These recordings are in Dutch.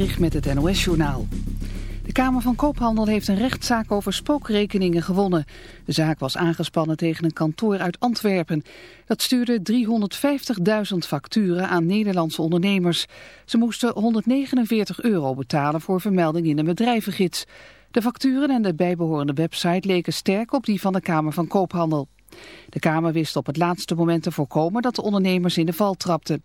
Met het NOS-journaal. De Kamer van Koophandel heeft een rechtszaak over spookrekeningen gewonnen. De zaak was aangespannen tegen een kantoor uit Antwerpen. Dat stuurde 350.000 facturen aan Nederlandse ondernemers. Ze moesten 149 euro betalen voor vermelding in een bedrijvengids. De facturen en de bijbehorende website leken sterk op die van de Kamer van Koophandel. De Kamer wist op het laatste moment te voorkomen dat de ondernemers in de val trapten.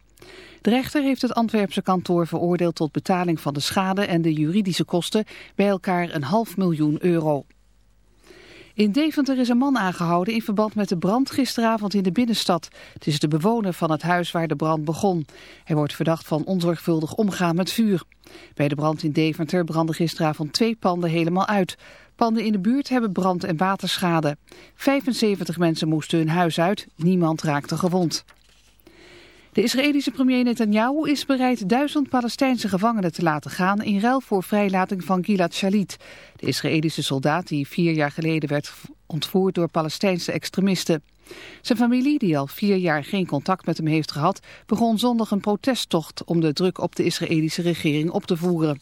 De rechter heeft het Antwerpse kantoor veroordeeld tot betaling van de schade en de juridische kosten bij elkaar een half miljoen euro. In Deventer is een man aangehouden in verband met de brand gisteravond in de binnenstad. Het is de bewoner van het huis waar de brand begon. Hij wordt verdacht van onzorgvuldig omgaan met vuur. Bij de brand in Deventer brandden gisteravond twee panden helemaal uit. Panden in de buurt hebben brand- en waterschade. 75 mensen moesten hun huis uit. Niemand raakte gewond. De Israëlische premier Netanyahu is bereid duizend Palestijnse gevangenen te laten gaan in ruil voor vrijlating van Gilad Shalit. De Israëlische soldaat die vier jaar geleden werd ontvoerd door Palestijnse extremisten. Zijn familie, die al vier jaar geen contact met hem heeft gehad, begon zondag een protesttocht om de druk op de Israëlische regering op te voeren.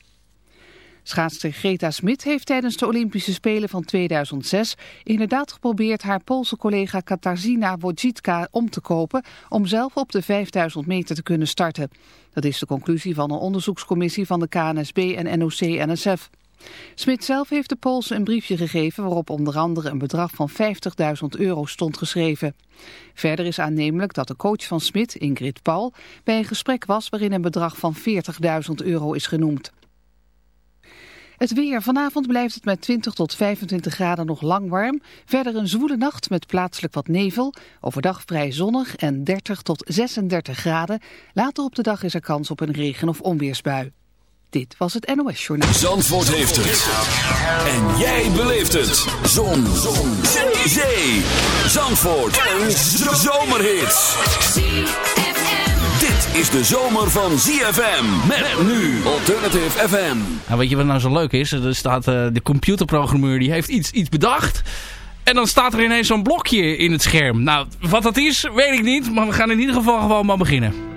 Schaatster Greta Smit heeft tijdens de Olympische Spelen van 2006 inderdaad geprobeerd haar Poolse collega Katarzyna Wojcicka om te kopen om zelf op de 5000 meter te kunnen starten. Dat is de conclusie van een onderzoekscommissie van de KNSB en NOC-NSF. Smit zelf heeft de Poolse een briefje gegeven waarop onder andere een bedrag van 50.000 euro stond geschreven. Verder is aannemelijk dat de coach van Smit, Ingrid Paul, bij een gesprek was waarin een bedrag van 40.000 euro is genoemd. Het weer. Vanavond blijft het met 20 tot 25 graden nog lang warm. Verder een zwoele nacht met plaatselijk wat nevel. Overdag vrij zonnig en 30 tot 36 graden. Later op de dag is er kans op een regen- of onweersbui. Dit was het NOS Journaal. Zandvoort heeft het. En jij beleeft het. Zon. Zon. Zee. Zandvoort. Een zomerhit dit is de zomer van ZFM. Met nu Alternative FM. Nou, weet je wat nou zo leuk is? Er staat uh, de computerprogrammeur die heeft iets, iets bedacht. En dan staat er ineens zo'n blokje in het scherm. Nou, wat dat is, weet ik niet. Maar we gaan in ieder geval gewoon maar beginnen.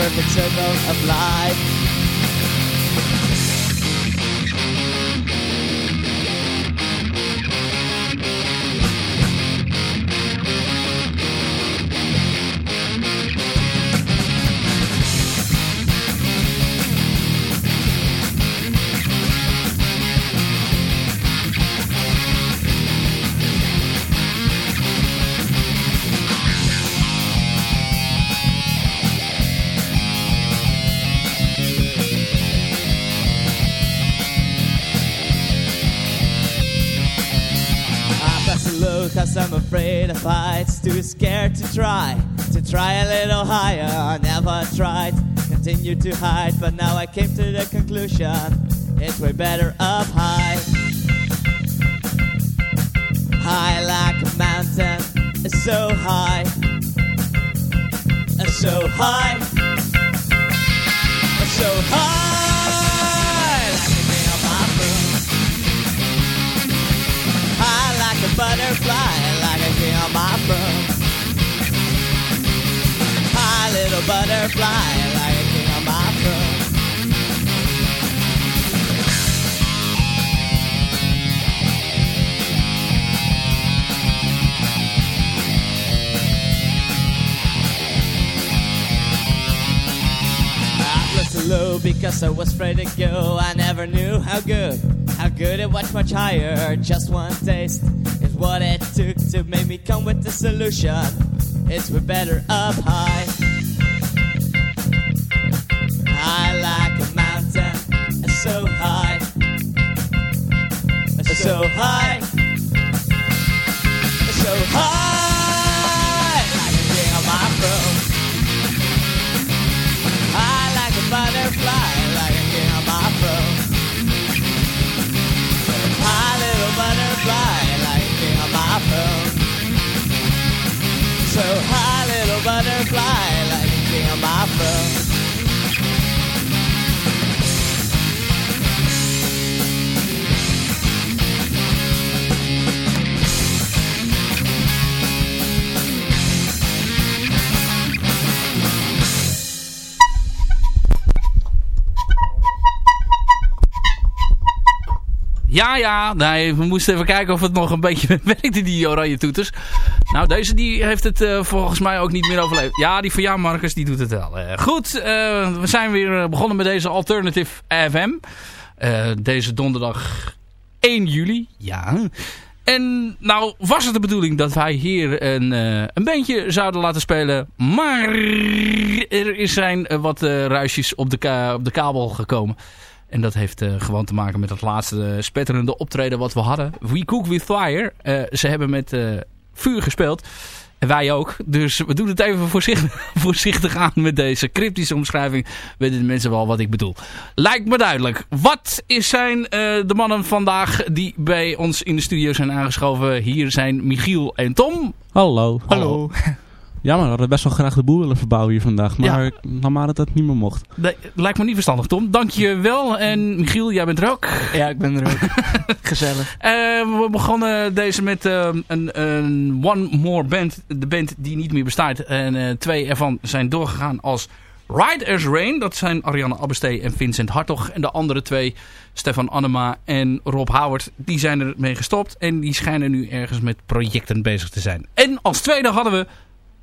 Perfect circle of life. Try To try a little higher. I never tried Continue to hide But now I came to the conclusion It's way better up high. High like a mountain It's so high. It's so high. So high. High like a butterfly, like a king on my broom. Butterfly, king on my so low because I was afraid to go. I never knew how good, how good it was much higher. Just one taste is what it took to make me come with the solution. It's way better up. High butterfly, like on my. Ja, ja. Nee, we moesten even kijken of het nog een beetje werkte, die oranje toeters. Nou, deze die heeft het eh, volgens mij ook niet meer overleefd. Ja, die van jou, Marcus, die doet het wel. Eh, goed, eh, we zijn weer begonnen met deze Alternative FM. Deze donderdag 1 juli. Ja. En nou was het de bedoeling dat wij hier een, een bandje zouden laten spelen. Maar er zijn wat ruisjes op de, op de kabel gekomen. En dat heeft gewoon te maken met het laatste spetterende optreden wat we hadden. We Cook With Fire. Ze hebben met vuur gespeeld. En wij ook. Dus we doen het even voorzichtig, voorzichtig aan met deze cryptische omschrijving. Weten de mensen wel wat ik bedoel. Lijkt me duidelijk. Wat is zijn eh, de mannen vandaag die bij ons in de studio zijn aangeschoven? Hier zijn Michiel en Tom. Hallo. Hallo. Jammer, we hadden best wel graag de boel willen verbouwen hier vandaag. Maar normaal dat dat niet meer mocht. Nee, lijkt me niet verstandig, Tom. Dank je wel. En Michiel, jij bent er ook. Ja, ik ben er ook. Gezellig. Eh, we begonnen deze met eh, een, een One More Band. De band die niet meer bestaat. En eh, twee ervan zijn doorgegaan als Ride as Rain. Dat zijn Ariane Abbestee en Vincent Hartog. En de andere twee, Stefan Annema en Rob Howard, die zijn ermee gestopt. En die schijnen nu ergens met projecten bezig te zijn. En als tweede hadden we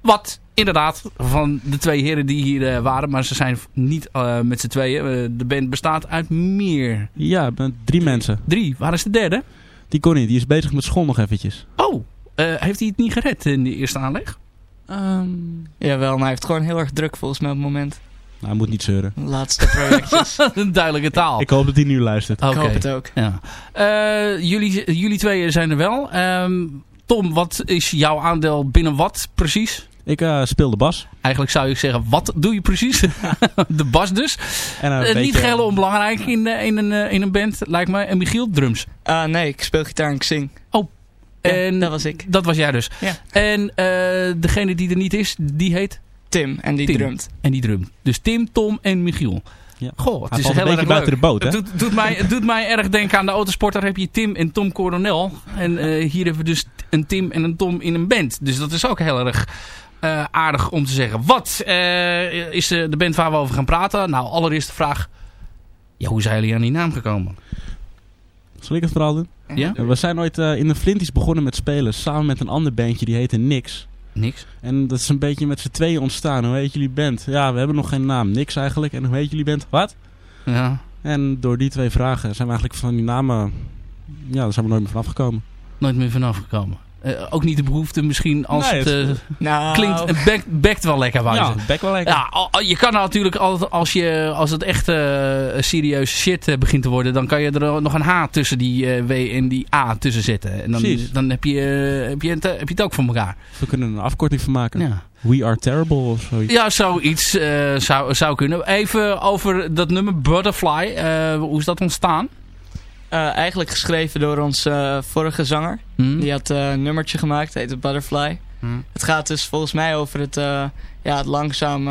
wat inderdaad van de twee heren die hier eh, waren. Maar ze zijn niet eh, met z'n tweeën. Eh, de band bestaat uit meer. Ja, met drie mensen. Drie. Waar is de derde? Die Connie, die is bezig met school nog eventjes. Oh, eh, heeft hij het niet gered in de eerste aanleg? Jawel, maar hij heeft gewoon heel erg druk volgens mij op het moment. Nou, hij moet niet zeuren. Laatste projectjes. Een duidelijke taal. Ik hoop dat hij nu luistert. Ik hoop het ook. Ja. Eh, jullie, jullie twee zijn er wel. Ehm, Tom, wat is jouw aandeel binnen wat precies? Ik eh, speel de bas. Eigenlijk zou ik zeggen, wat doe je precies? de bas dus. En, een Eh, Niet geheel onbelangrijk in, eh, in, een, in een band, lijkt mij. En Michiel, drums. Nee, ik speel gitaar en ik zing. Oh. Ja, En dat was ik. Dat was jij dus. Ja. En eh, degene die er niet is, die heet? Tim, en die Tim. drumt. En die drumt. Dus Tim, Tom en Michiel. Ja. Goh, het Hij is heel een beetje erg buiten leuk. de boot, hè? Het doet, doet mij, het doet mij erg denken aan de autosport. Daar heb je Tim en Tom Coronel. En eh, hier hebben we dus een Tim en een Tom in een band. Dus dat is ook heel erg eh, aardig om te zeggen. Wat eh, is eh, de band waar we over gaan praten? Nou, allereerst de vraag. Ja, hoe zijn jullie aan die naam gekomen? Zal ik het verhaal doen? Ja? We zijn ooit in de Flinties begonnen met spelen. Samen met een ander bandje die heette Nix. Niks. En dat is een beetje met z'n tweeën ontstaan. Hoe heet jullie band? Ja, we hebben nog geen naam. Niks eigenlijk. En hoe heet jullie band? Wat? Ja, En door die twee vragen zijn we eigenlijk van die namen... Ja, daar zijn we nooit meer vanaf gekomen. nooit meer vanaf gekomen. Eh, ook niet de behoefte misschien als Nee, het, het- eh, Nou, klinkt, het bekt, bekt wel lekker Ja, bek wel lekker. Ja, al- je kan natuurlijk altijd, als, je, als het echt eh serieuze shit begint te worden, dan kan je er nog een H tussen die eh, W en die A tussen zetten. En dan, Precies. dan heb, je, heb, je het, heb je het ook van elkaar. We kunnen er een afkorting van maken. Ja, We are terrible of zoiets. ja zoiets eh, zou, zou kunnen. Even over dat nummer Butterfly. eh, hoe is dat ontstaan? Eh, eigenlijk geschreven door onze eh, vorige zanger. Hm? Die had eh, een nummertje gemaakt, het heet Butterfly. Hm. Het gaat dus volgens mij over het, ja, het langzaam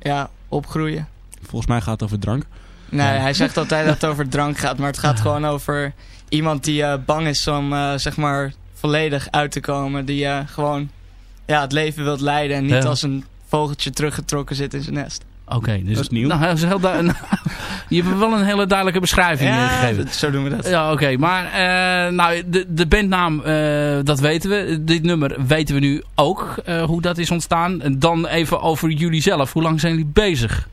ja, opgroeien. Volgens mij gaat het over drank. Nee, Ja. hij zegt altijd dat het over drank gaat, maar het gaat gewoon over iemand die bang is om zeg maar volledig uit te komen. Die gewoon ja, het leven wilt leiden en niet Ja. als een vogeltje teruggetrokken zit in zijn nest. Oké, dus Dat is nieuw. Nou, dat is heel du- je hebt wel een hele duidelijke beschrijving eh, gegeven. dat- zo doen we dat. Ja, oké. Maar eh, nou, de, de bandnaam, eh, dat weten we. Dit nummer weten we nu ook, eh, hoe dat is ontstaan. En dan even over jullie zelf. Hoe lang zijn jullie bezig?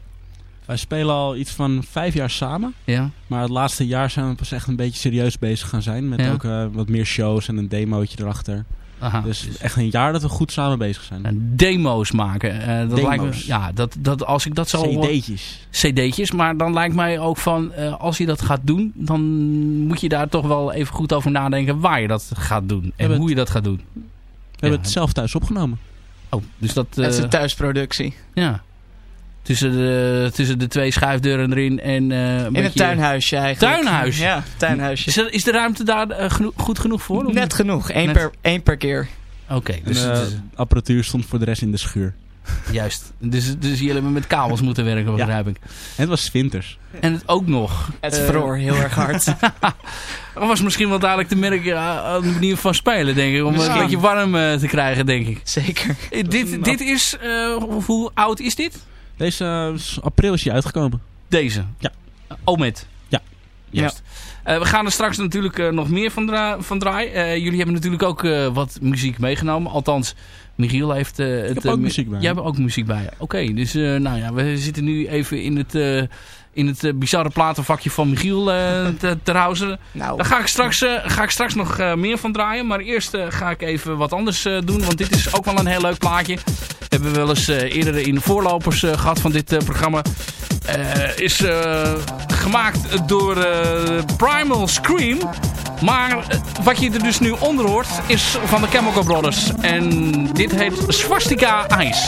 Wij spelen al iets van vijf jaar samen. Ja, Maar het laatste jaar zijn we pas echt een beetje serieus bezig gaan zijn. Met Ja. ook eh, wat meer shows en een demootje erachter. Aha. Dus echt een jaar dat we goed samen bezig zijn. En demo's maken. eh, dat Demo's. Lijkt me, ja, dat, dat, als ik dat zo CD'tjes. cd'tjes. Maar dan lijkt mij ook van, eh, als je dat gaat doen, dan moet je daar toch wel even goed over nadenken waar je dat gaat doen. En hoe je dat gaat doen. We hebben het zelf thuis opgenomen. Oh, dus dat... het is eh, een thuisproductie. Ja. Tussen de, tussen de twee schuifdeuren erin en eh, een In beetje... een tuinhuisje eigenlijk. Tuinhuis? Ja, tuinhuisje. Is, er- is de ruimte daar eh, geno- goed genoeg voor? of Net genoeg, één, Net. Per, één per keer. Oké, dus, dus- apparatuur stond voor de rest in de schuur. juist. Dus, dus jullie hebben met kabels moeten werken, begrijp ik. En het was winters. En het ook nog. Het vroor heel erg hard. Dat was misschien wel duidelijk te merken aan de manier van spelen, denk ik. Om het een beetje warm te krijgen, denk ik. Zeker. Dit, dit is... eh, hoe oud is dit? Deze eh, april is hij uitgekomen. Deze? Ja. Uh, Omet? Ja. Juist. Eh, we gaan er straks natuurlijk eh, nog meer van, dra van draaien. Eh, jullie hebben natuurlijk ook eh, wat muziek meegenomen. Althans, Michiel heeft... eh, het, heb eh, ook mu- muziek bij. Jij hebt ook muziek bij je. Oké, dus eh, nou ja, we zitten nu even in het, eh, in het eh, bizarre platenvakje van Michiel eh te, te houden. Nou, Daar ga ik straks, eh, ga ik straks nog meer van draaien. Maar eerst ga ik even wat anders doen. Want dit is ook wel een heel leuk plaatje. Hebben we wel eens eerder in de voorlopers eh, gehad van dit programma. Is gemaakt door Primal Scream. Maar wat je er dus nu onder hoort is van de Chemical Brothers. En dit heet Swastika Ice.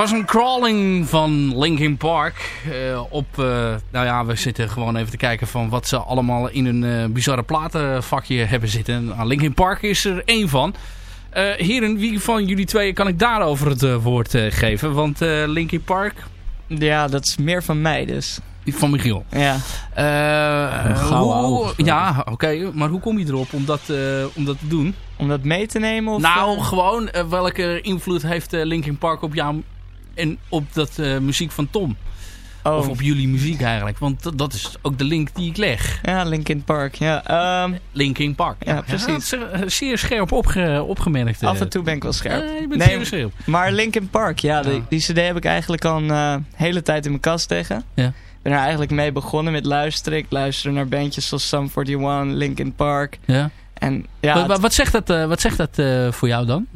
Was een crawling van Linkin Park. eh, op, eh, nou ja, we zitten gewoon even te kijken van wat ze allemaal in een eh, bizarre platenvakje hebben zitten. Nou, Linkin Park is er één van. Eh, heren, wie van jullie twee kan ik daarover het woord eh, geven? Want eh Linkin Park, Ja, dat is meer van mij dus. van Michiel. Ja. Eh, hoe- ja, oké. maar hoe kom je erop om dat, eh, om dat te doen? Om dat mee te nemen? Of, nou, gewoon welke invloed heeft eh, Linkin Park op jou en op dat eh, muziek van Tom? oh, Of op jullie muziek eigenlijk. Want dat- is ook de link die ik leg. Ja, Linkin Park. Ja, ehm, Linkin Park. Ja, precies. dat is, eh, zeer scherp opge af opgemerkt. eh. en toe ben ik wel scherp. Eh, je bent Nee, zeer scherp. Maar Linkin Park, ja, die, Ja. die cd heb ik eigenlijk al een eh, hele tijd in mijn kast tegen. Ja. Ik ben er eigenlijk mee begonnen met luisteren. Ik luister naar bandjes zoals Sum 41, Linkin Park. Ja. En ja, Wa- wa- het, wat, zegt dat, eh, wat zegt dat eh, voor jou dan?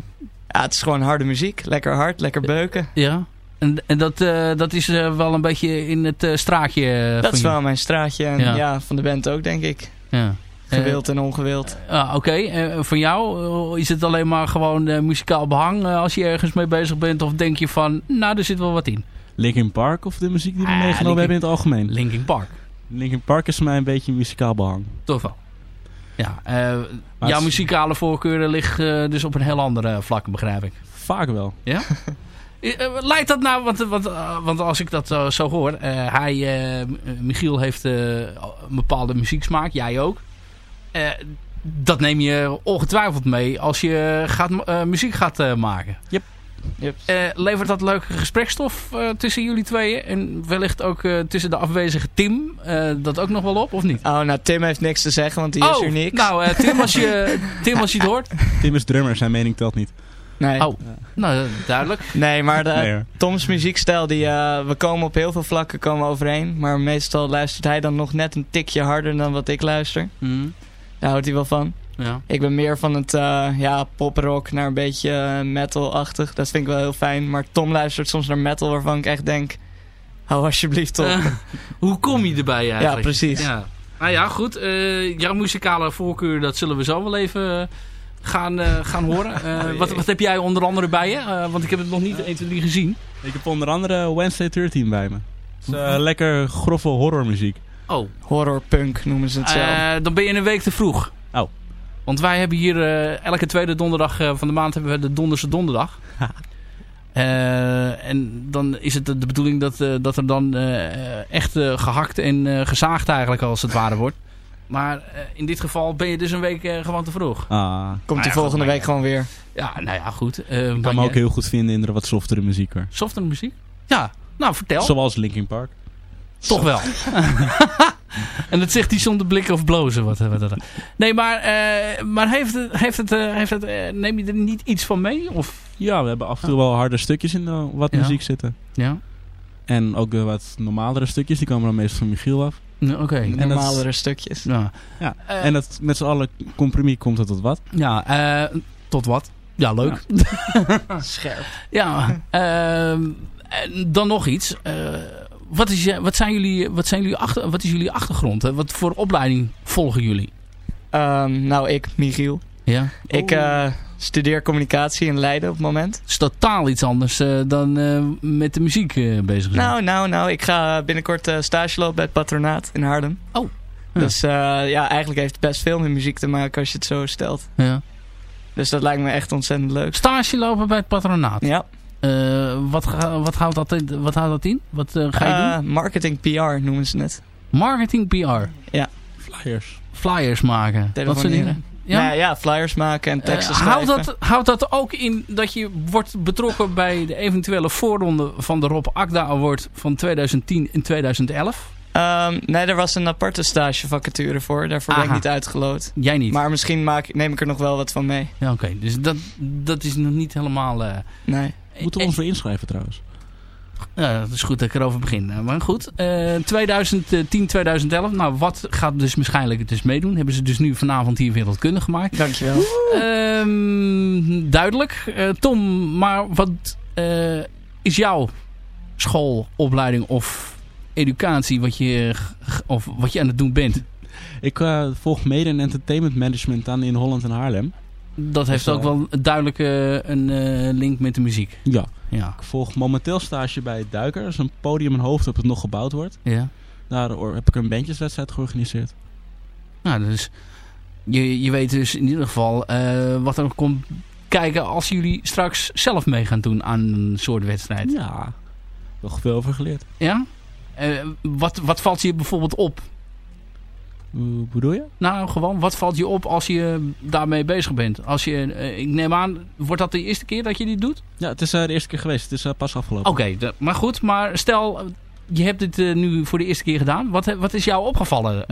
Ja, het is gewoon harde muziek. Lekker hard, lekker beuken. Ja. En, en dat, eh, dat is eh, wel een beetje in het eh, straatje Dat is je- wel mijn straatje. En Ja. ja. van de band ook, denk ik. Ja. Gewild en ongewild. Ah, Oké, Eh, voor jou is het alleen maar gewoon eh, muzikaal behang eh, als je ergens mee bezig bent? Of denk je van, nou er zit wel wat in? Linkin Park of de muziek die we Ah, meegenomen Linkin- hebben in het algemeen? Linkin Park, Linkin Park is voor mij een beetje muzikaal behang. toch wel. Ja, eh, Maar jouw muzikale voorkeuren liggen eh, dus op een heel andere vlak, begrijp ik. Vaak wel. Ja? Eh, eh, Lijkt dat nou, want, want, eh, want als ik dat zo, hoor, eh, hij, eh, Michiel heeft eh, een bepaalde muzieksmaak, jij ook. Eh, dat neem je ongetwijfeld mee als je gaat, eh, muziek gaat eh, maken. Yep. Eh, levert dat leuke gesprekstof eh, tussen jullie tweeën? En wellicht ook eh, tussen de afwezige Tim eh, dat ook nog wel op, of niet? Oh, nou, Tim heeft niks te zeggen, want die is oh, er niks. nou eh, Tim, als je, Tim, als je het hoort. Tim is drummer, zijn mening telt niet. nee. Oh, nou duidelijk. nee, maar de, Nee. Toms muziekstijl, die, eh, we komen op heel veel vlakken komen overeen. Maar meestal luistert hij dan nog net een tikje harder dan wat ik luister. Hm, Daar houdt hij wel van. Ja. Ik ben meer van het eh, ja, poprock naar een beetje eh, metal-achtig. Dat vind ik wel heel fijn. Maar Tom luistert soms naar metal waarvan ik echt denk... Hou alsjeblieft op. Eh, hoe kom je erbij eigenlijk? Ja, precies. Ja. Nou ja, goed. eh, jouw muzikale voorkeur, dat zullen we zo wel even gaan, eh, gaan horen. Eh, wat, wat heb jij onder andere bij je? Eh, want ik heb het nog niet 1, 2, 3 gezien. Ik heb onder andere Wednesday 13 bij me. Het is, eh, lekker grove horrormuziek. Oh, Horrorpunk noemen ze het zelf. eh, dan ben je een week te vroeg. Want wij hebben hier eh, elke tweede donderdag eh, van de maand hebben we de Donderse Donderdag. Eh, en dan is het de bedoeling dat, eh, dat er dan eh, echt eh, gehakt en eh, gezaagd eigenlijk als het ware wordt. Maar eh, in dit geval ben je dus een week eh, gewoon te vroeg. Ah, Komt die ja, volgende week gewoon weer. Ja, nou ja, goed. Eh, ik kan me ook heel goed vinden in de wat softere muziek hoor. Softere muziek? Ja, nou vertel. Zoals Linkin Park. Toch wel. en dat zegt hij zonder blikken of blozen. Wat, wat, wat. Nee, maar, eh, maar heeft het, heeft het, eh, heeft het, eh, neem je er niet iets van mee? Of, Ja, we hebben af en toe wel harde stukjes in de, wat Ja. muziek zitten. ja? En ook de wat normalere stukjes, die komen dan meestal van Michiel af. Oké. Dat- Normalere stukjes. Ja. Ja. Eh, en dat, met z'n allen compromis komt het tot wat. ja eh, tot wat? Ja, leuk. Scherp. Ja, ehm, en dan nog iets. Wat, is, wat, zijn jullie, wat, zijn jullie achter, wat is jullie achtergrond? Hè? Wat voor opleiding volgen jullie? Ehm, nou, ik, Michiel. Ja? Ik eh, studeer communicatie in Leiden op het moment. Het is totaal iets anders eh, dan eh, met de muziek bezig zijn. Nou, nou, nou. Ik ga binnenkort stage lopen bij het patronaat in Haarlem. Oh. Ja. Dus ja, eigenlijk heeft het best veel met muziek te maken als je het zo stelt. ja. Dus dat lijkt me echt ontzettend leuk. Stage lopen bij het patronaat. Ja, wat, ga- wat, houdt dat in, wat houdt dat in? Wat eh, ga je Eh, doen? marketing PR noemen ze het. Marketing PR. Flyers. Flyers maken. Wat soort dingen? Ja? Ja? ja, flyers maken en teksten Eh, schrijven. houdt, dat, houdt dat ook in dat je wordt betrokken bij de eventuele voorronde van de Rob Akda Award van 2010 en 2011? Ehm, nee, er was een aparte stagevacature voor. Daarvoor ben ik Aha. niet uitgeloot. Jij niet? Maar misschien maak, neem ik er nog wel wat van mee. Ja, oké. Dus dat, dat is nog niet helemaal... eh, Nee. Moeten we ons voor inschrijven trouwens? Ja, dat is goed dat ik erover begin. Eh, Maar goed, eh 2010, 2011. Nou, wat gaat dus waarschijnlijk dus meedoen? Hebben ze dus nu vanavond hier wereldkundig gemaakt. Dankjewel. Ehm, duidelijk. Eh, Tom, maar wat eh, is jouw schoolopleiding of educatie wat je, of wat je aan het doen bent? Ik eh, volg mede in entertainment management aan in Holland en Haarlem. Dat heeft Dus, ook eh, wel duidelijk eh, een eh, link met de muziek. Ja. Ja. Ik volg momenteel stage bij het Duiker. Dat is een podium in Hoofd dat het nog gebouwd wordt. ja. Daar heb ik een bandjeswedstrijd georganiseerd. Nou, dus je, je weet dus in ieder geval eh, wat er komt kijken als jullie straks zelf mee gaan doen aan een soort wedstrijd. Ja, nog veel over geleerd. Ja? Eh, wat, wat valt je bijvoorbeeld op? Hoe bedoel je? Nou, gewoon, wat valt je op als je daarmee bezig bent? Als je, eh, ik neem aan, wordt dat de eerste keer dat je dit doet? Ja, het is eh, de eerste keer geweest. Het is eh, pas afgelopen. Oké, maar goed, maar stel, je hebt dit nu voor de eerste keer gedaan. Wat, wat is jou opgevallen?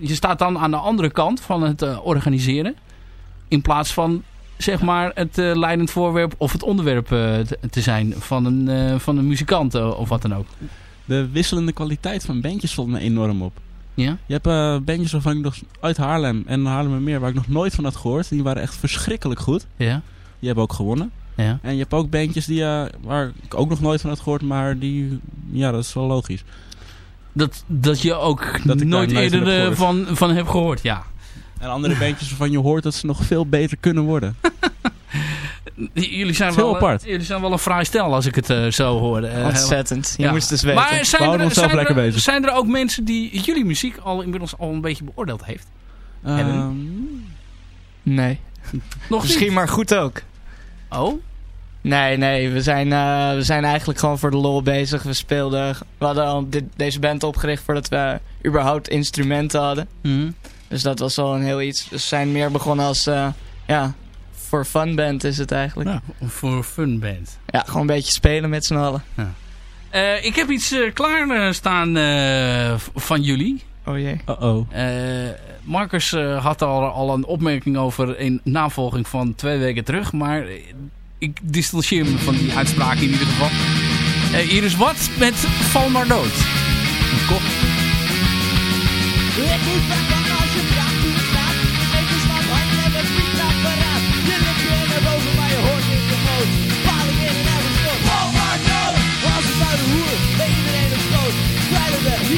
Je staat dan aan de andere kant van het organiseren. In plaats van, zeg maar, het leidend voorwerp of het onderwerp te, zijn van een, van een muzikant of wat dan ook. De wisselende kwaliteit van bandjes valt me enorm op. Ja? Je hebt eh, bandjes waarvan ik nog uit Haarlem en Haarlemmermeer waar ik nog nooit van had gehoord. Die waren echt verschrikkelijk goed. Ja? Die hebben ook gewonnen. Ja? En je hebt ook bandjes die, eh, waar ik ook nog nooit van had gehoord, maar die, ja, dat is wel logisch. Dat, dat je ook Dat nooit eerder van heb eh, van, van hebt gehoord, ja. En andere bandjes waarvan je hoort dat ze nog veel beter kunnen worden. Jullie zijn, wel, apart. eh, jullie zijn wel een fraai stel als ik het eh, zo hoor. Eh, Ontzettend. Je ja. moest dus weten. Maar zijn houden er, zijn, lekker er, bezig. zijn er ook mensen die jullie muziek al inmiddels al een beetje beoordeeld heeft? Ehm, Nee. Nog Misschien niet? maar goed ook. Oh? Nee, nee. We zijn, eh, we zijn eigenlijk gewoon voor de lol bezig. We speelden... We hadden al dit, deze band opgericht voordat we überhaupt instrumenten hadden. Hm. Dus dat was al een heel iets. Dus we zijn meer begonnen als... eh, ja, voor fun band is het eigenlijk. Ja, Ja, voor een fun band. gewoon een beetje spelen met z'n allen. Eh, ik heb iets eh, klaar eh, staan eh, van jullie. Oh jee. Uh-oh. Eh, Marcus eh, had al, al een opmerking over in navolging van twee weken terug. Maar ik distancieer me van die uitspraak in ieder geval. Eh, hier is wat met Val maar dood. Een kop.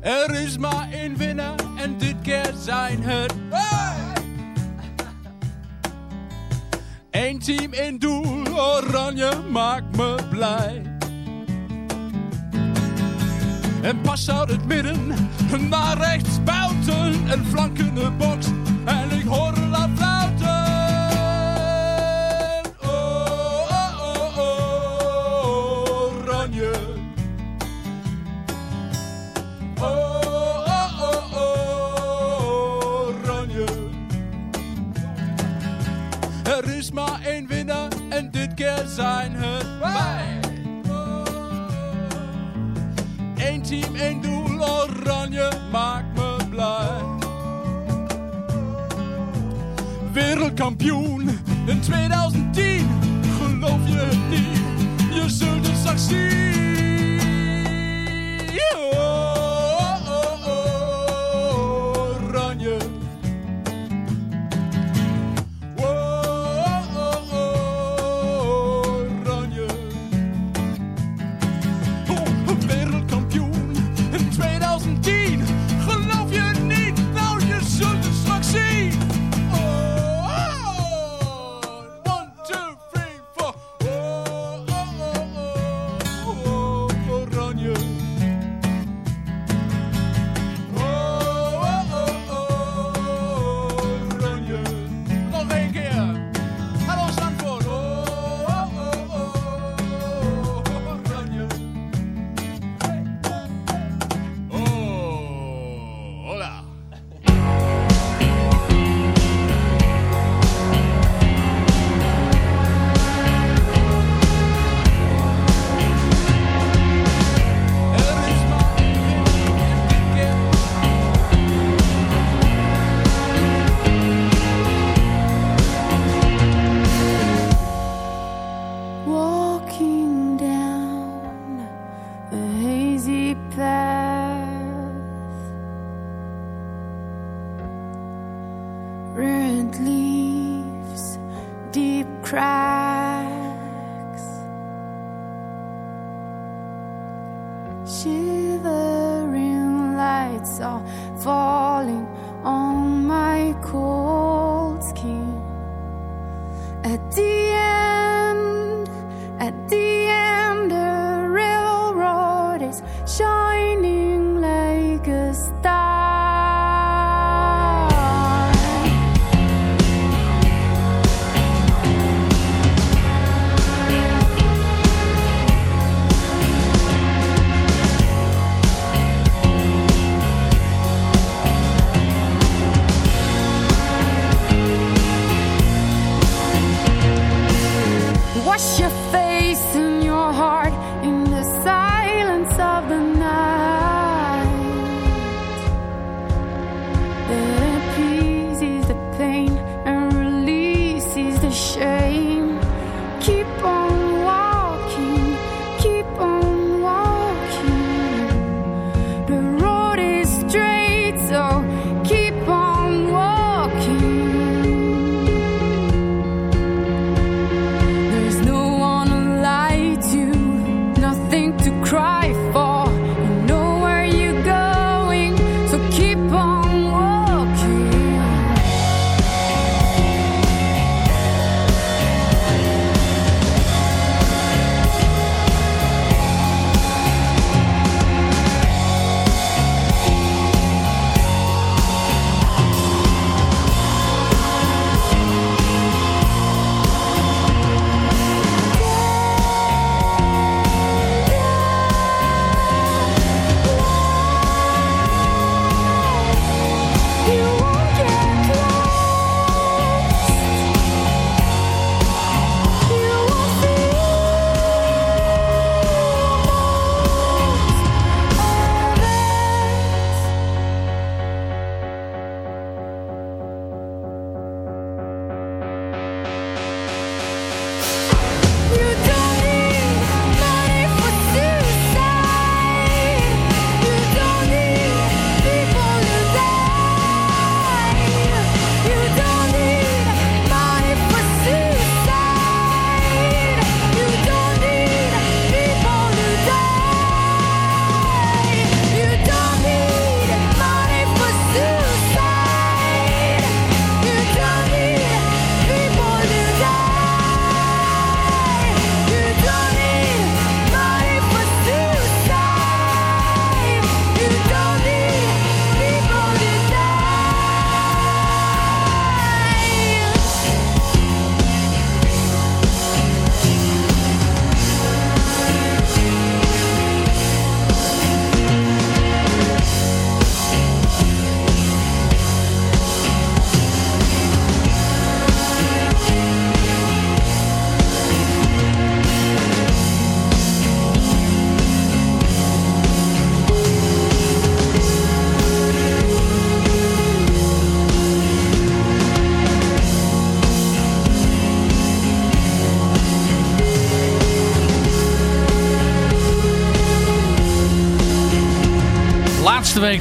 Er is maar één winnaar en dit keer zijn het wij. Eén team in doel, oranje maakt me blij. En pas uit het midden, naar rechts buiten, een flankende box. En ik hoor laat fluiten. keer zijn het wij. Eén team, één doel, oranje maakt me blij. Wereldkampioen in 2010, geloof je het niet? Je zult het straks zien.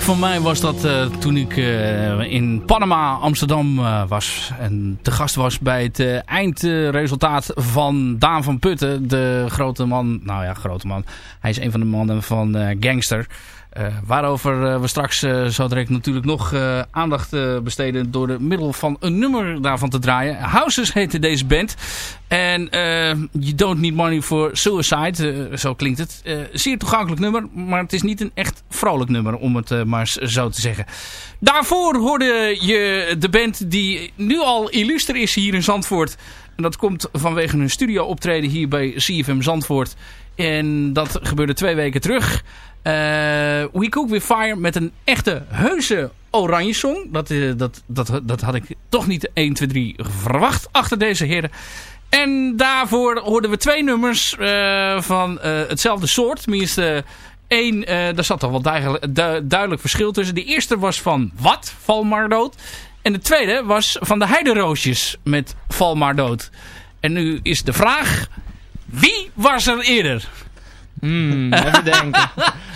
Van mij was dat eh, toen ik eh, in Panama, Amsterdam eh, was. En te gast was bij het eindresultaat van Daan van Putten. De grote man, nou ja, grote man. Hij is een van de mannen van Gangster. Eh, waarover eh, we straks eh, zo direct natuurlijk nog aandacht besteden door de middel van een nummer daarvan te draaien. Houses heette deze band. En You Don't Need Money for Suicide, zo klinkt het. Zeer toegankelijk nummer, maar het is niet een echt vrolijk nummer om het maar zo te zeggen. Daarvoor hoorde je de band die nu al illuster is hier in Zandvoort. En dat komt vanwege hun studio optreden hier bij CFM Zandvoort. En dat gebeurde twee weken terug. Eh, We Cook With Fire met een echte heuse oranje song. Dat, eh, dat, dat, dat had ik toch niet 1, 2, 3 verwacht achter deze heren. En daarvoor hoorden we twee nummers eh, van hetzelfde soort. Tenminste, één, daar zat toch wel duidelijk, du- duidelijk verschil tussen. De eerste was van Wat, Val maar dood. En de tweede was van de Heideroosjes met Val maar dood. En nu is de vraag, wie was er eerder? Hmm, even denken.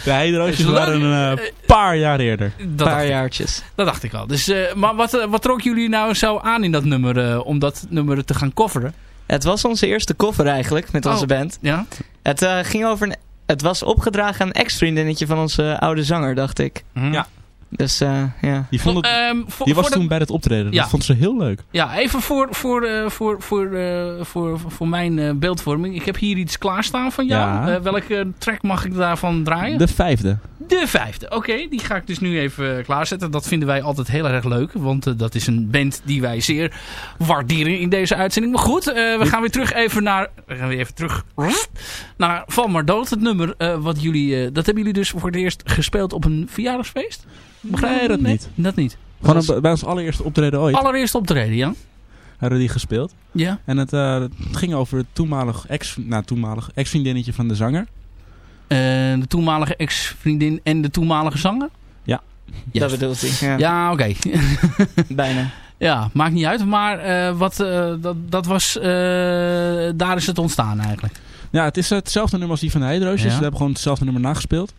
De heideroosjes waren een eh, paar jaar eerder. Dat Een dacht paar ik. jaartjes. Dat dacht ik al. Dus, eh, maar wat, eh, wat trok jullie nou zo aan in dat nummer om dat nummer te gaan coveren? Het was onze eerste cover eigenlijk, met onze Oh. band. Ja? Het eh, ging over een... Het was opgedragen aan een ex-vriendinnetje van onze oude zanger, dacht ik. Ja. Dus eh, ja. Die, vond het, Ehm, voor- die was de- toen bij het optreden. Ja. Dat vond ze heel leuk. Ja, even voor, voor, eh, voor, voor, eh, voor, voor mijn eh, beeldvorming. Ik heb hier iets klaarstaan van jou. Ja. Eh, welke track mag ik daarvan draaien? De vijfde. De vijfde. Oké, die ga ik dus nu even klaarzetten. Dat vinden wij altijd heel erg leuk. Want dat is een band die wij zeer waarderen in deze uitzending. Maar goed, eh, we gaan weer terug even naar... We gaan weer even terug naar Val maar dood. Het nummer eh, wat jullie... eh, dat hebben jullie dus voor het eerst gespeeld op een verjaardagsfeest? Begrijp Nee, dat niet. Dat niet. Gewoon een- bij ons allereerste optreden ooit Allereerst optreden, ja? hadden we die gespeeld. Ja. En het, eh, het ging over het toenmalig ex, nou, toenmalig ex-vriendinnetje van de zanger. Eh, de toenmalige ex-vriendin en de toenmalige zanger? Ja. Dat bedoelt hij. Ja, Ja, oké. bijna. ja, maakt niet uit. Maar eh, wat, eh, dat, dat was... eh, daar is het ontstaan eigenlijk. Ja, het is hetzelfde nummer als die van de Heideroosjes. Ja. We hebben gewoon hetzelfde nummer nagespeeld.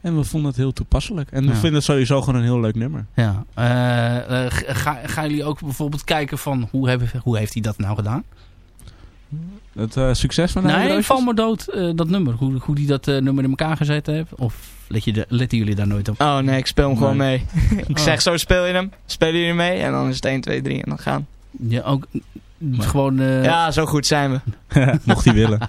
En we vonden het heel toepasselijk. En we Ja. vinden het sowieso gewoon een heel leuk nummer. Ja. Eh, eh, ga, gaan jullie ook bijvoorbeeld kijken van hoe, hebben, hoe heeft hij dat nou gedaan? Het eh, succes van de nee, val maar dood, eh, dat nummer. Hoe, hoe die dat eh, nummer in elkaar gezet heeft. Of let je de, letten jullie daar nooit op? Oh nee, ik speel hem gewoon Nee. mee. ik Oh. zeg zo speel je hem, spelen jullie mee en dan is het 1, 2, 3 en dan gaan. Ja, ook gewoon... eh, Ja, zo goed zijn we. Mocht hij willen.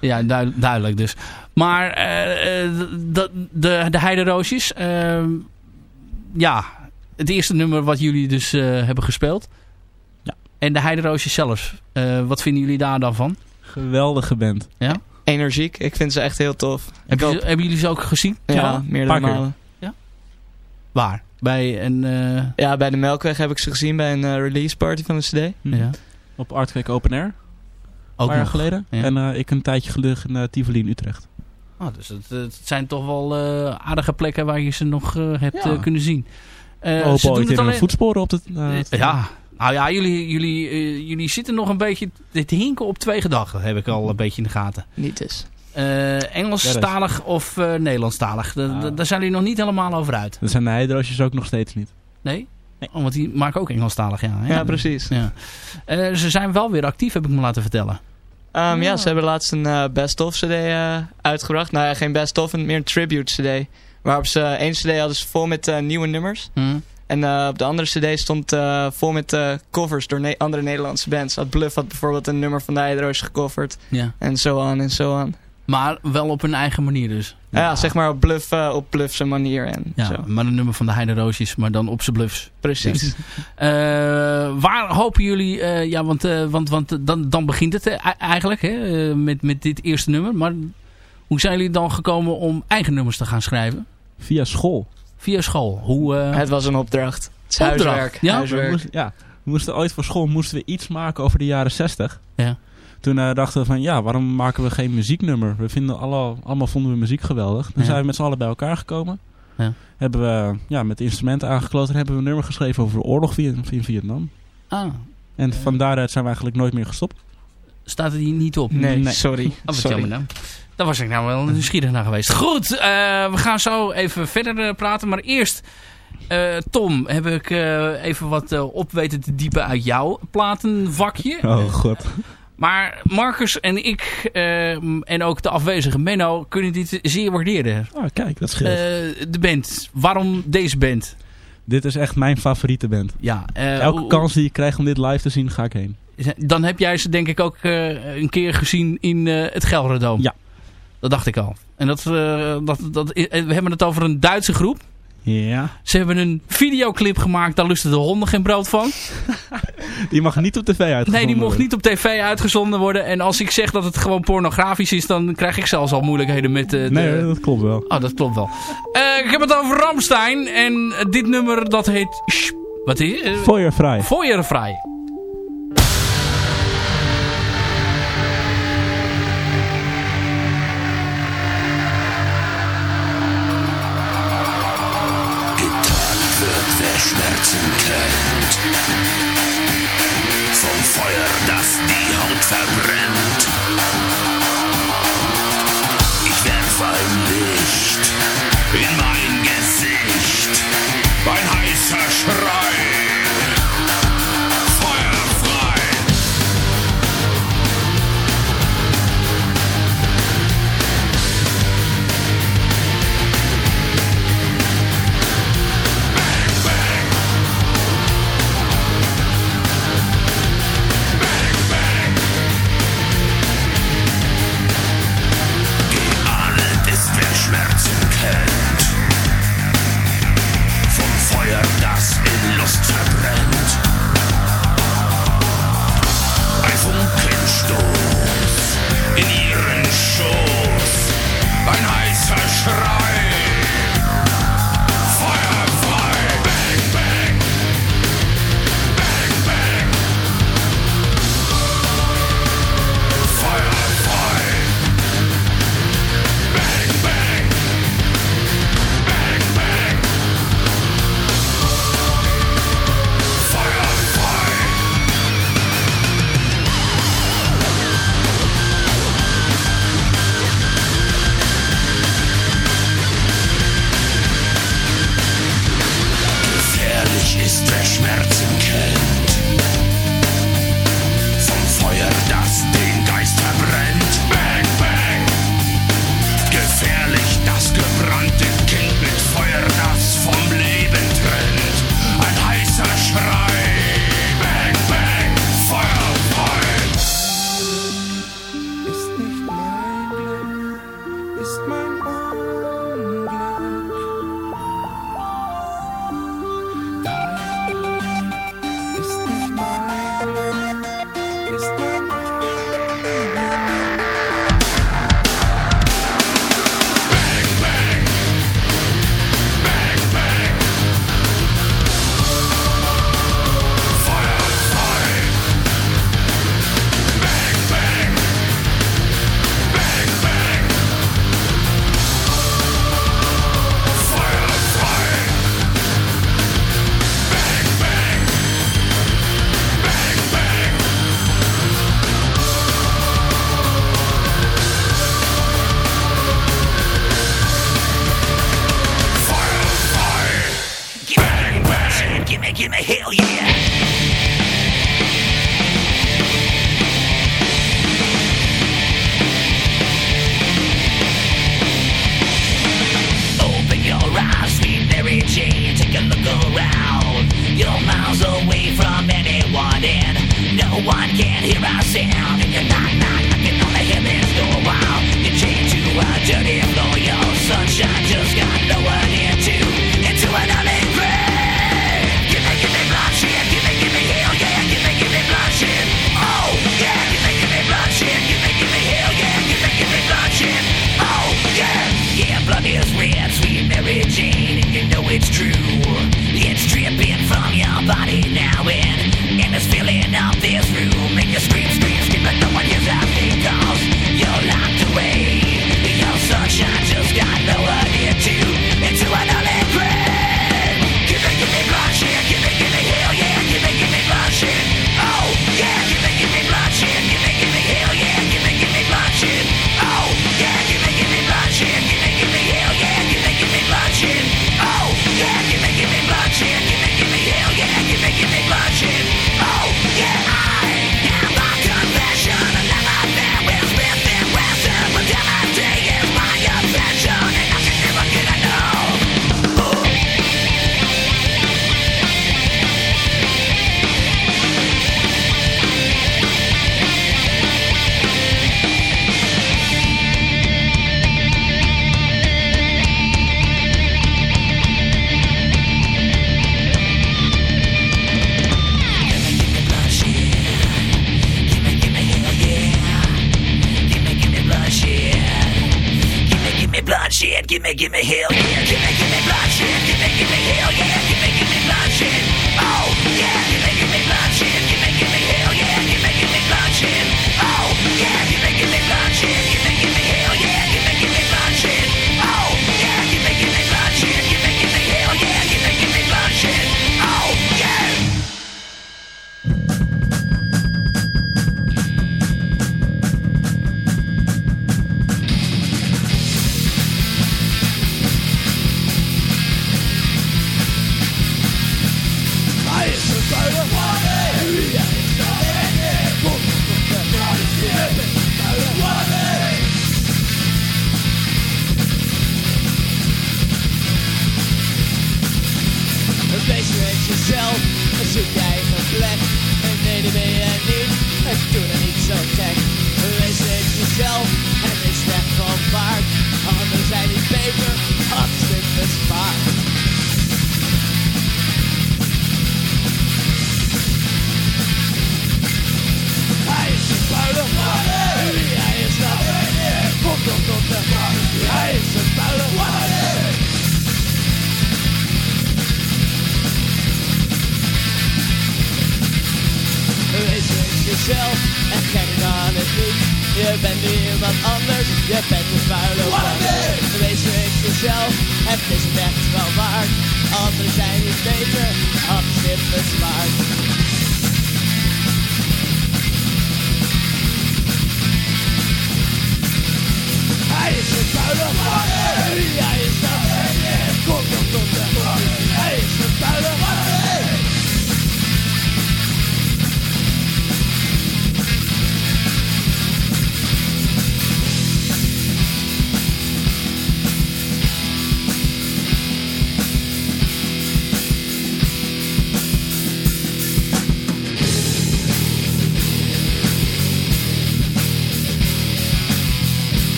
Ja, duid- duidelijk dus. Maar eh, eh, de, de, de Heideroosjes, ehm, ja, het eerste nummer wat jullie dus eh, hebben gespeeld. Ja. En de Heideroosjes zelf, eh, wat vinden jullie daar dan van? Geweldige band. Energiek, ik vind ze echt heel tof. Hebben, hoop- jullie- hebben jullie ze ook gezien? ja, meerdere malen. Waar? Bij een... eh, Ja, bij de Melkweg heb ik ze gezien bij een release party van de CD. Ja. Op Artquake Open Air. Een Ook paar jaar nog. geleden. Ja. En eh, ik een tijdje geleden in uh, Tivoli in Utrecht. Oh, dus het, het zijn toch wel eh, aardige plekken waar je ze nog eh, hebt Ja. kunnen zien. Eh, We hopen ze doen ooit het een alleen... voetsporen op eh, Eh, ja, nou ja, jullie, jullie, eh, jullie zitten nog een beetje te hinken op twee gedachten, heb ik al een beetje in de gaten. Niet dus. Eh Engelstalig of eh Nederlandstalig, Da- da- Nou. daar zijn jullie nog niet helemaal over uit. Dat zijn de ook nog steeds niet. Nee? Nee. Oh, want die maken ook Engelstalig, ja. Ja, precies. Ja. Eh, ze zijn wel weer actief, heb ik me laten vertellen. Ehm, ja. ze hebben laatst een eh, best-of CD eh, uitgebracht. Nou ja, geen best-of, meer een tribute CD. Waarop ze één CD hadden ze vol met eh, nieuwe nummers. Hm? En eh, op de andere CD stond eh, vol met eh, covers door ne- andere Nederlandse bands. Had Bluff had bijvoorbeeld een nummer van de Heideroos gecoverd. Ja. En zo aan en zo aan. Maar wel op hun eigen manier dus. Ja, zeg maar op Bluff, eh, op Bluff zijn manier en Ja, zo. maar een nummer van de Heide Roosjes, maar dan op zijn bluffs. Precies. Eh, waar hopen jullie, eh, ja, want, eh, want, want dan, dan begint het eigenlijk hè, met, met dit eerste nummer. Maar hoe zijn jullie dan gekomen om eigen nummers te gaan schrijven? Via school. Via school. Hoe, eh, Het was een opdracht. Het is Opdracht, huiswerk. ja? We moesten, ja, we moesten ooit voor school moesten we iets maken over de jaren 60. Ja. Toen eh, dachten we van, ja, waarom maken we geen muzieknummer? We vinden alle, allemaal vonden we muziek geweldig. Dan zijn we met z'n allen bij elkaar gekomen. Ja. Hebben we ja, met instrumenten aangekloten en hebben we een nummer geschreven over de oorlog in Vietnam. Ah. En eh. van daaruit zijn we eigenlijk nooit meer gestopt. Staat het hier niet op? Nee, nee. sorry. Oh, wat sorry. jammer. Daar was ik nou wel nieuwsgierig naar geweest. Goed, eh, we gaan zo even verder praten. Maar eerst, Tom, heb ik even wat op weten te diepen uit jouw platenvakje. Oh god. Maar Marcus en ik, eh, en ook de afwezige Menno, kunnen dit zeer waarderen. Ah, kijk, dat scheelt. Uh, de band. Waarom deze band? Dit is echt mijn favoriete band. Ja, eh, Elke kans die ik krijg om dit live te zien, ga ik heen. Dan heb jij ze denk ik ook eh, een keer gezien in het Gelderdoom. Ja. Dat dacht ik al. En dat, dat, dat, we hebben het over een Duitse groep. Ja. Ze hebben een videoclip gemaakt, daar lusten de honden geen brood van. die mag niet op tv uitgezonden worden. Nee, die mocht niet op tv uitgezonden worden. En als ik zeg dat het gewoon pornografisch is, dan krijg ik zelfs al moeilijkheden met... Eh, de... Nee, dat klopt wel. Oh, dat klopt wel. Eh, ik heb het over Ramstein en dit nummer dat heet... Wat is het? Feuervrij. Feuervrij. Sangre.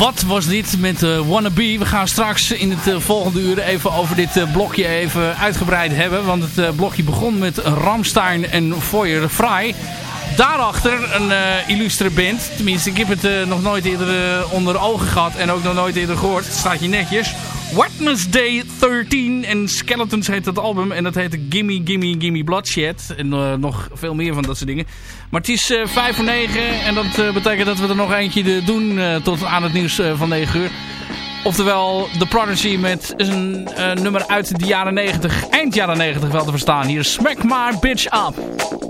Wat was dit met uh, Wannabe? We gaan straks in het eh, volgende uur even over dit eh, blokje even uitgebreid hebben. Want het blokje begon met Ramstein en Feuer Frei. Daarachter een illustre band. Tenminste, ik heb het nog nooit eerder onder ogen gehad en ook nog nooit eerder gehoord. Het staat hier netjes. Wednesday 13 en Skeletons heet het album. En dat heet Gimme Gimme Gimme Bloodshed. En eh, nog veel meer van dat soort dingen. Maar het is eh 5 voor 9 en dat eh, betekent dat we er nog eentje doen tot aan het nieuws van 9 uur. Oftewel The Prodigy met een nummer uit de jaren 90, eind jaren 90 wel te verstaan. Hier Smack My Bitch Up.